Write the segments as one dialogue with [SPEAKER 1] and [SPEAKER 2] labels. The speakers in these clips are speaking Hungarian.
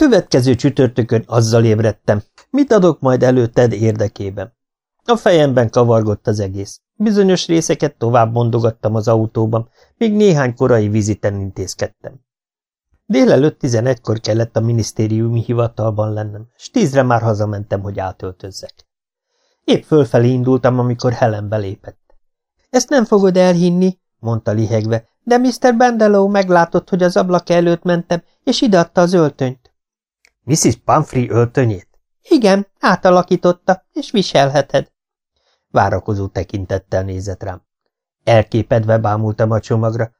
[SPEAKER 1] következő csütörtökön azzal ébredtem, mit adok majd előtted érdekében. A fejemben kavargott az egész. Bizonyos részeket tovább mondogattam az autóban, még néhány korai viziten intézkedtem. Délelőtt tizenegykor kellett a minisztériumi hivatalban lennem, s tízre már hazamentem, hogy átöltözzek. Épp fölfelé indultam, amikor Helen belépett. Ezt nem fogod elhinni, mondta lihegve, de Mr. Bendelow meglátott, hogy az ablak előtt mentem, és ideadta az öltönyt.
[SPEAKER 2] Mrs. Pumphrey öltönyét?
[SPEAKER 1] Igen, átalakította, és viselheted. Várakozó tekintettel nézett rám. Elképedve bámultam a csomagra.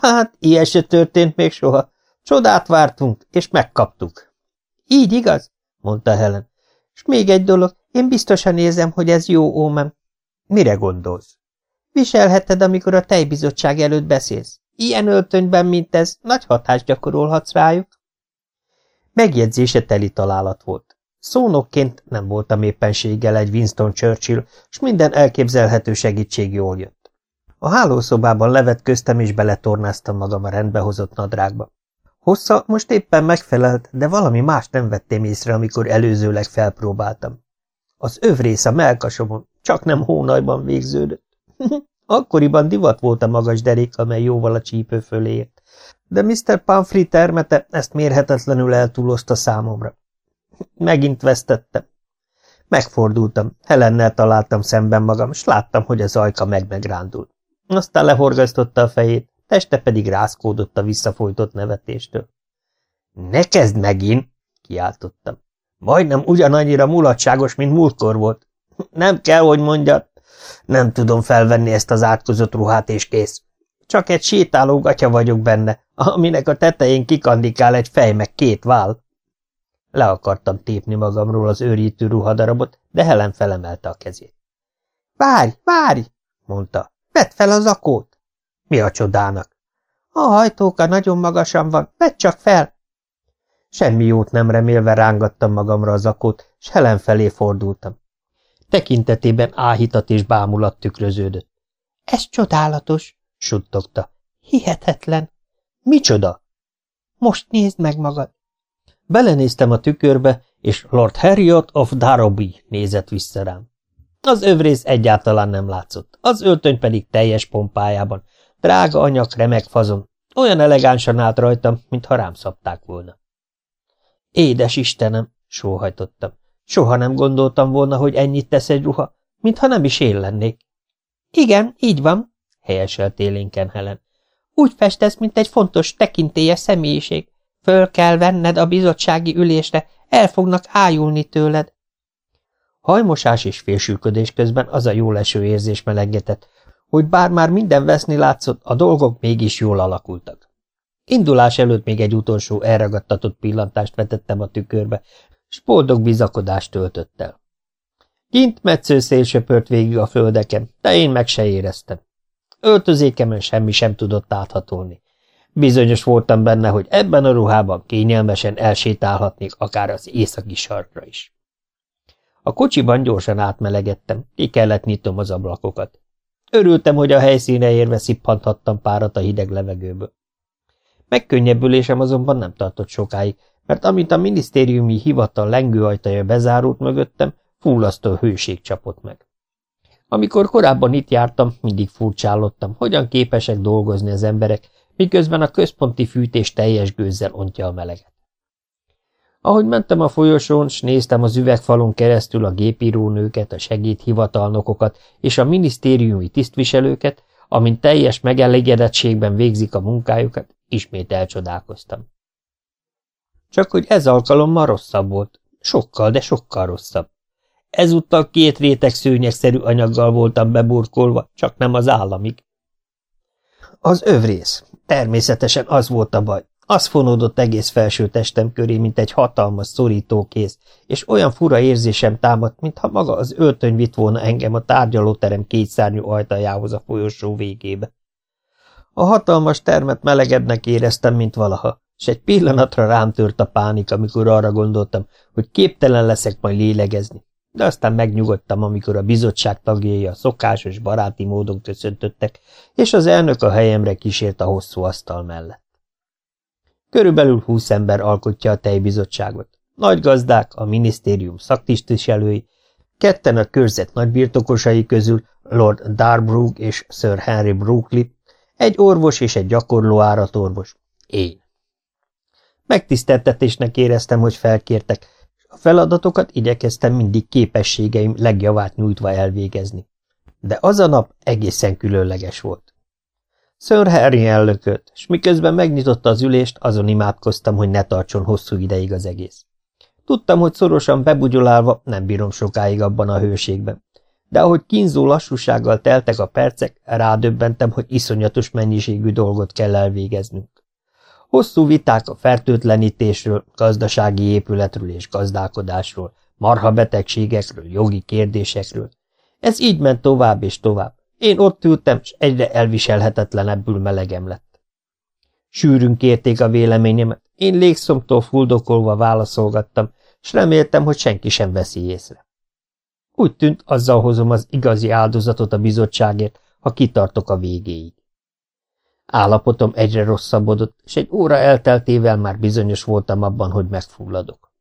[SPEAKER 1] Hát, ilyen se történt még soha. Csodát vártunk, és megkaptuk. Így igaz? mondta Helen. És még egy dolog, én biztosan érzem, hogy ez jó ómem.
[SPEAKER 2] Mire gondolsz?
[SPEAKER 1] Viselheted, amikor a tejbizottság előtt beszélsz. Ilyen öltönyben, mint ez, nagy hatást gyakorolhatsz rájuk. Megjegyzése teli találat volt. Szónokként nem voltam éppenséggel egy Winston Churchill, és minden elképzelhető segítség jól jött. A hálószobában levet köztem, és beletornáztam magam a rendbehozott nadrágba. Hossza most éppen megfelelt, de valami más nem vettem észre, amikor előzőleg felpróbáltam. Az övrész a melkasomon, csak nem hónajban végződött. Akkoriban divat volt a magas derék, amely jóval a csípő fölé ért. De Mr. Pumphrey termete ezt mérhetetlenül eltúlozta számomra. Megint vesztettem. Megfordultam, Helennel találtam szemben magam, s láttam, hogy az ajka meg-megrándul. Aztán lehorgasztotta a fejét, teste pedig rászkódott a visszafolytott nevetéstől. – Ne kezd megint! – kiáltottam. – Majdnem ugyanannyira mulatságos, mint múltkor volt. Nem kell, hogy mondjad. Nem tudom felvenni ezt az átkozott ruhát, és kész. Csak egy sétáló gatya vagyok benne, aminek a tetején kikandikál egy fej meg két vál. Le akartam tépni magamról az őrítő ruhadarabot, de Helen felemelte a kezét. Várj, várj, mondta. Vedd fel az akót. Mi a csodának? A hajtóka nagyon magasan van, vedd csak fel. Semmi jót nem remélve rángattam magamra az akót, s Helen felé fordultam. Tekintetében áhítat és bámulat tükröződött. Ez csodálatos, suttogta. Hihetetlen. Micsoda? Most nézd meg magad. Belenéztem a tükörbe, és Lord Harriot of Darby nézett vissza rám. Az övrész egyáltalán nem látszott, az öltöny pedig teljes pompájában. Drága anyag, remek fazon. Olyan elegánsan állt rajtam, mintha rám szabták volna. Édes Istenem, sóhajtottam. Soha nem gondoltam volna, hogy ennyit tesz egy ruha, mintha nem is én lennék. Igen, így van, helyeselt élénken Helen. Úgy festesz, mint egy fontos, tekintélyes személyiség. Föl kell venned a bizottsági ülésre, el fognak ájulni tőled. Hajmosás és félsülködés közben az a jó leső érzés melengetett, hogy bár már minden veszni látszott, a dolgok mégis jól alakultak. Indulás előtt még egy utolsó elragadtatott pillantást vetettem a tükörbe, s boldog bizakodást töltött el. Kint metsző szél söpört végig a földeken, de én meg se éreztem. Öltözékemen semmi sem tudott áthatolni. Bizonyos voltam benne, hogy ebben a ruhában kényelmesen elsétálhatnék akár az északi sarkra is. A kocsiban gyorsan átmelegettem, ki kellett nyitom az ablakokat. Örültem, hogy a helyszíne érve szippanthattam párat a hideg levegőből. Megkönnyebbülésem azonban nem tartott sokáig, mert amint a minisztériumi hivatal lengőajtaja bezárult mögöttem, fullasztó hőség csapott meg. Amikor korábban itt jártam, mindig furcsálottam, hogyan képesek dolgozni az emberek, miközben a központi fűtés teljes gőzzel ontja a meleget. Ahogy mentem a folyosón, s néztem az üvegfalon keresztül a gépírónőket, a segédhivatalnokokat és a minisztériumi tisztviselőket, amint teljes megelégedettségben végzik a munkájukat, ismét elcsodálkoztam. Csak hogy ez alkalommal rosszabb volt. Sokkal, de sokkal rosszabb. Ezúttal két réteg szőnyegszerű anyaggal voltam beburkolva, csak nem az államig. Az övrész. Természetesen az volt a baj. Az fonódott egész felső testem köré, mint egy hatalmas szorítókész, és olyan fura érzésem támadt, mintha maga az öltöny vitt volna engem a tárgyalóterem kétszárnyú ajtajához a folyosó végébe. A hatalmas termet melegednek éreztem, mint valaha, és egy pillanatra rám tört a pánik, amikor arra gondoltam, hogy képtelen leszek majd lélegezni. De aztán megnyugodtam, amikor a bizottság tagjai a szokásos baráti módon köszöntöttek, és az elnök a helyemre kísért a hosszú asztal mellett. Körülbelül húsz ember alkotja a tejbizottságot. Nagy gazdák, a minisztérium szaktisztviselői, ketten a körzet nagybirtokosai közül Lord Darbrook és Sir Henry Brookley, egy orvos és egy gyakorló áratorvos. Én. Megtiszteltetésnek éreztem, hogy felkértek, és a feladatokat igyekeztem mindig képességeim legjavát nyújtva elvégezni. De az a nap egészen különleges volt. Sir Harry ellökött, és miközben megnyitotta az ülést, azon imádkoztam, hogy ne tartson hosszú ideig az egész. Tudtam, hogy szorosan bebugyolálva nem bírom sokáig abban a hőségben. De ahogy kínzó lassúsággal teltek a percek, rádöbbentem, hogy iszonyatos mennyiségű dolgot kell elvégeznünk. Hosszú viták a fertőtlenítésről, gazdasági épületről és gazdálkodásról, marha betegségekről, jogi kérdésekről. Ez így ment tovább és tovább. Én ott ültem, és egyre elviselhetetlenebbül melegem lett. Sűrűn kérték a véleményemet, én légszomtól fuldokolva válaszolgattam, s reméltem, hogy senki sem veszi észre. Úgy tűnt, azzal hozom az igazi áldozatot a bizottságért, ha kitartok a végéig. Állapotom egyre rosszabbodott, és egy óra elteltével már bizonyos voltam abban, hogy megfulladok.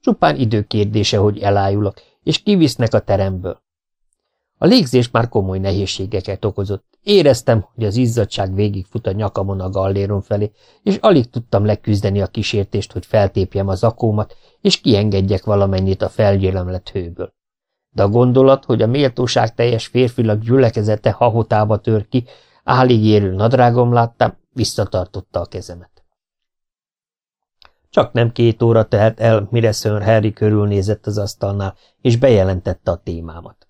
[SPEAKER 1] Csupán időkérdése, hogy elájulok, és kivisznek a teremből. A légzés már komoly nehézségeket okozott. Éreztem, hogy az izzadság végigfut a nyakamon a galléron felé, és alig tudtam leküzdeni a kísértést, hogy feltépjem az akómat, és kiengedjek valamennyit a felgyélemlett hőből. De a gondolat, hogy a méltóság teljes férfilag gyülekezete hahotába tör ki, álig érő nadrágom láttam, visszatartotta a kezemet. Csak nem két óra telt el, mire Sir Harry körülnézett az asztalnál, és bejelentette a témámat.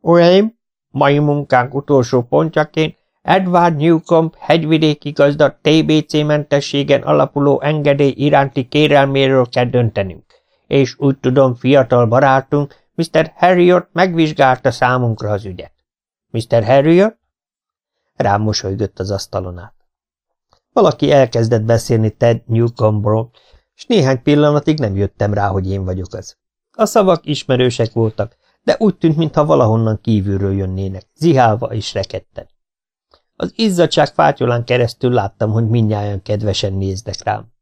[SPEAKER 1] Uraim, mai munkánk utolsó pontjaként Edward Newcomb hegyvidéki gazda TBC-mentességen alapuló engedély iránti kérelméről kell döntenünk, és úgy tudom, fiatal barátunk, Mr. Harriot megvizsgálta számunkra az ügyet. Mr. Harriot? Rám mosolygott az asztalon át. Valaki elkezdett beszélni Ted Newcombról, és néhány pillanatig nem jöttem rá, hogy én vagyok az. A szavak ismerősek voltak, de úgy tűnt, mintha valahonnan kívülről jönnének, zihálva és rekedten. Az izzadság fátyolán keresztül láttam, hogy mindnyájan kedvesen néznek rám.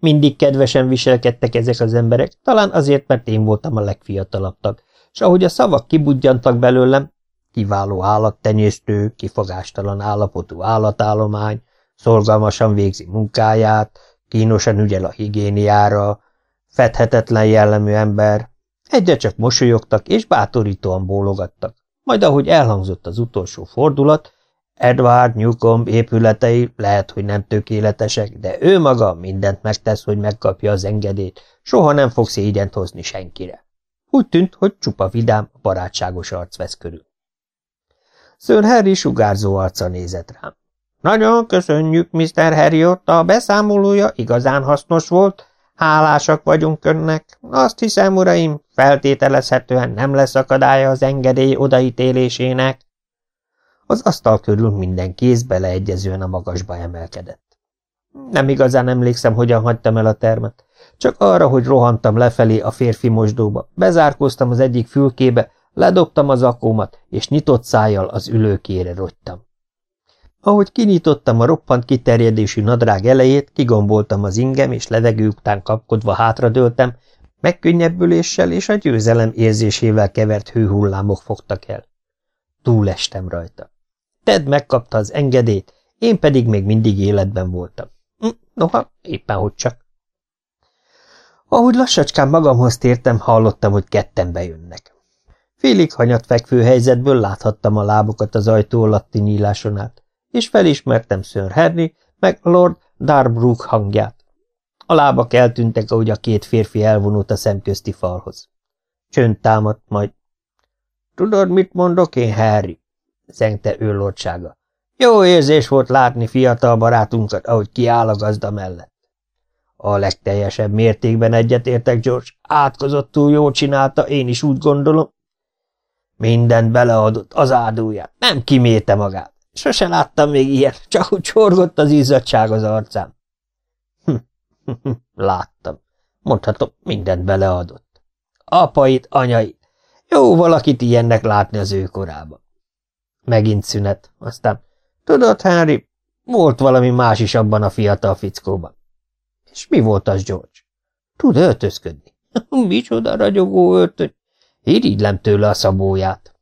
[SPEAKER 1] Mindig kedvesen viselkedtek ezek az emberek, talán azért, mert én voltam a legfiatalabb tag, és ahogy a szavak kibudjantak belőlem, kiváló állattenyésztő, kifogástalan állapotú állatállomány, szorgalmasan végzi munkáját, kínosan ügyel a higiéniára, fedhetetlen jellemű ember, Egyre csak mosolyogtak és bátorítóan bólogattak. Majd ahogy elhangzott az utolsó fordulat, Edward Newcomb épületei lehet, hogy nem tökéletesek, de ő maga mindent megtesz, hogy megkapja az engedélyt, soha nem fog szégyent hozni senkire. Úgy tűnt, hogy csupa vidám, barátságos arc vesz körül. Sir Harry sugárzó arca nézett rám. Nagyon köszönjük, Mr. Harriot, a beszámolója igazán hasznos volt, Hálásak vagyunk önnek. Azt hiszem, uraim, feltételezhetően nem lesz akadálya az engedély odaítélésének. Az asztal körül minden kéz beleegyezően a magasba emelkedett. Nem igazán emlékszem, hogyan hagytam el a termet. Csak arra, hogy rohantam lefelé a férfi mosdóba, bezárkóztam az egyik fülkébe, ledobtam az akómat, és nyitott szájjal az ülőkére rogytam. Ahogy kinyitottam a roppant kiterjedésű nadrág elejét, kigomboltam az ingem, és levegő után kapkodva hátradőltem, megkönnyebbüléssel és a győzelem érzésével kevert hőhullámok fogtak el. Túlestem rajta. Ted megkapta az engedélyt, én pedig még mindig életben voltam. Hm, noha, éppen hogy csak. Ahogy lassacskán magamhoz tértem, hallottam, hogy ketten bejönnek. Félig hanyat fekvő helyzetből láthattam a lábukat az ajtó alatti nyíláson át és felismertem Sir Harry, meg Lord Darbrook hangját. A lábak eltűntek, ahogy a két férfi elvonult a szemközti falhoz. Csönd támadt, majd... Tudod, mit mondok én, Harry? zengte ő lordsága. Jó érzés volt látni fiatal barátunkat, ahogy kiáll a gazda mellett. A legteljesebb mértékben egyetértek, George. Átkozottul jól csinálta, én is úgy gondolom. Mindent beleadott, az áldóját, nem kimélte magát. Sose láttam még ilyet, csak úgy csorgott az izzadság az arcám. Hm, hm, hm, láttam. Mondhatom, mindent beleadott. Apait, anyait. Jó valakit ilyennek látni az ő korába. Megint szünet. Aztán, tudod, Henry, volt valami más is abban a fiatal fickóban. És mi volt az, George? Tud öltözködni. Micsoda ragyogó öltöny. Irigylem tőle a szabóját.